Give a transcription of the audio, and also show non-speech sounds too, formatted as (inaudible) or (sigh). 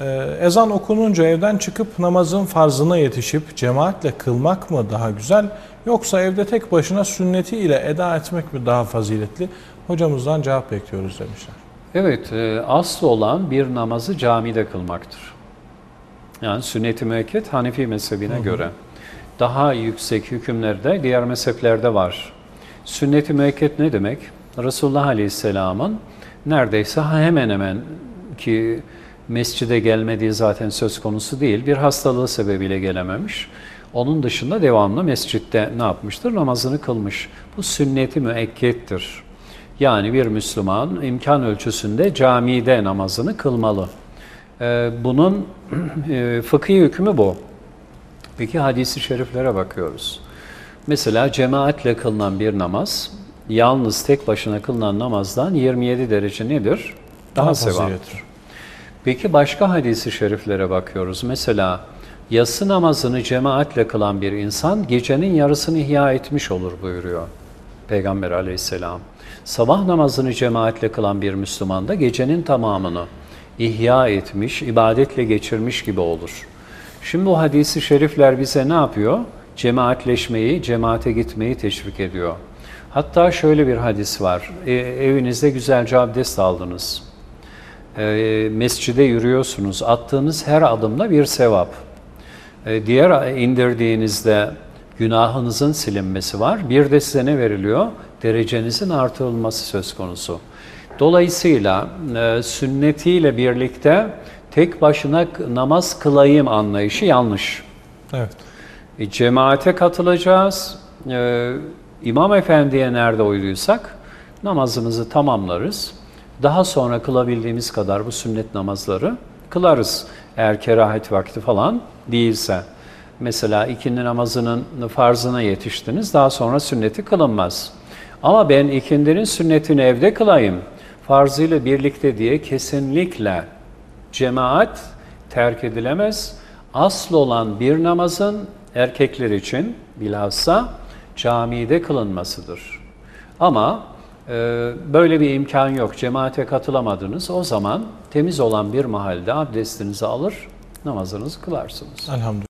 Ee, ezan okununca evden çıkıp namazın farzına yetişip cemaatle kılmak mı daha güzel yoksa evde tek başına sünneti ile eda etmek mi daha faziletli? Hocamızdan cevap bekliyoruz demişler. Evet, e, asıl olan bir namazı camide kılmaktır. Yani sünnet-i müekket Hanefi mezhebine göre. Daha yüksek hükümlerde diğer mezheplerde var. Sünnet-i müekket ne demek? Resulullah Aleyhisselam'ın neredeyse hemen hemen ki mescide gelmediği zaten söz konusu değil. Bir hastalığı sebebiyle gelememiş. Onun dışında devamlı mescitte ne yapmıştır? Namazını kılmış. Bu sünnet-i müekkettir. Yani bir Müslüman imkan ölçüsünde camide namazını kılmalı. Ee, bunun (clears throat) e, fıkhi hükmü bu. Peki hadisi şeriflere bakıyoruz. Mesela cemaatle kılınan bir namaz, yalnız tek başına kılınan namazdan 27 derece nedir? Daha, Daha sevaptır. Peki başka hadisi şeriflere bakıyoruz. Mesela yatsı namazını cemaatle kılan bir insan gecenin yarısını ihya etmiş olur buyuruyor Peygamber aleyhisselam. Sabah namazını cemaatle kılan bir Müslüman da gecenin tamamını ihya etmiş, ibadetle geçirmiş gibi olur. Şimdi bu hadisi şerifler bize ne yapıyor? Cemaatleşmeyi, cemaate gitmeyi teşvik ediyor. Hatta şöyle bir hadis var. E, evinizde güzelce abdest aldınız e, mescide yürüyorsunuz. Attığınız her adımda bir sevap. E, diğer indirdiğinizde günahınızın silinmesi var. Bir de size ne veriliyor? Derecenizin artırılması söz konusu. Dolayısıyla e, sünnetiyle birlikte tek başına namaz kılayım anlayışı yanlış. Evet. E, cemaate katılacağız. E, İmam Efendi'ye nerede uyduysak namazımızı tamamlarız. Daha sonra kılabildiğimiz kadar bu sünnet namazları kılarız. Eğer kerahet vakti falan değilse. Mesela ikindi namazının farzına yetiştiniz, daha sonra sünneti kılınmaz. Ama ben ikindinin sünnetini evde kılayım, farzıyla birlikte diye kesinlikle cemaat terk edilemez. Asıl olan bir namazın erkekler için bilhassa camide kılınmasıdır. Ama böyle bir imkan yok. Cemaate katılamadınız. O zaman temiz olan bir mahalde abdestinizi alır, namazınızı kılarsınız. Elhamdülillah.